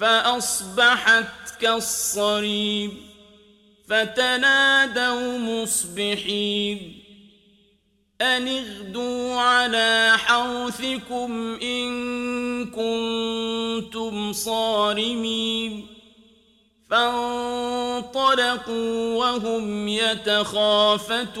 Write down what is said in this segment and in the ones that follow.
فأصبحت كالصريم فتنادوا مصبحين أن اغدوا على حوثكم إن كنتم صارمين فانطلقوا وهم يتخافتون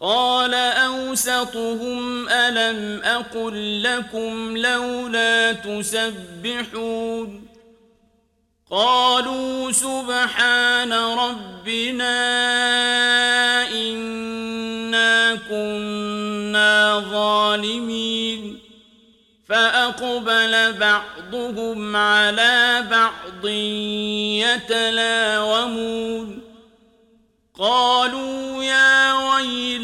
قال أوسطهم ألم أقل لكم لولا تسبحون قالوا سبحان ربنا إنا كنا ظالمين فأقبل بعضهم على بعض يتلاومون قالوا يا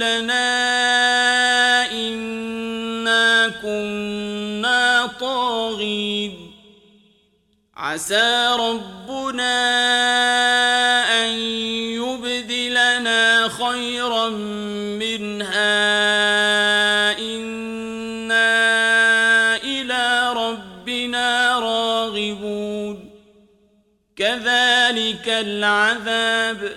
ويلنا إنا كنا طاغين. عسى ربنا أن يبدلنا خيرا منها. إنا إلى ربنا راغبون. كذلك العذاب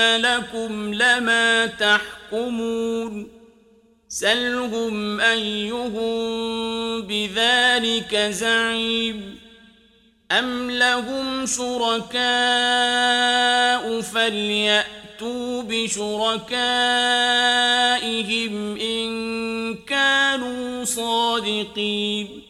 لكم لما تحكمون سلهم أيهم بذلك زعيم أم لهم شركاء فليأتوا بشركائهم إن كانوا صادقين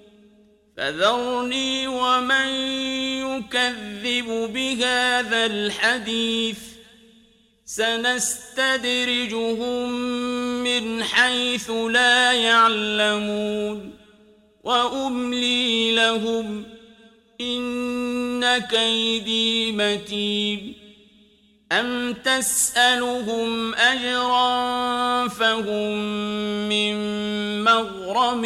فذرني ومن يكذب بهذا الحديث سنستدرجهم من حيث لا يعلمون وأملي لهم إن كيدي متين أم تسألهم أجرا فهم من مغرم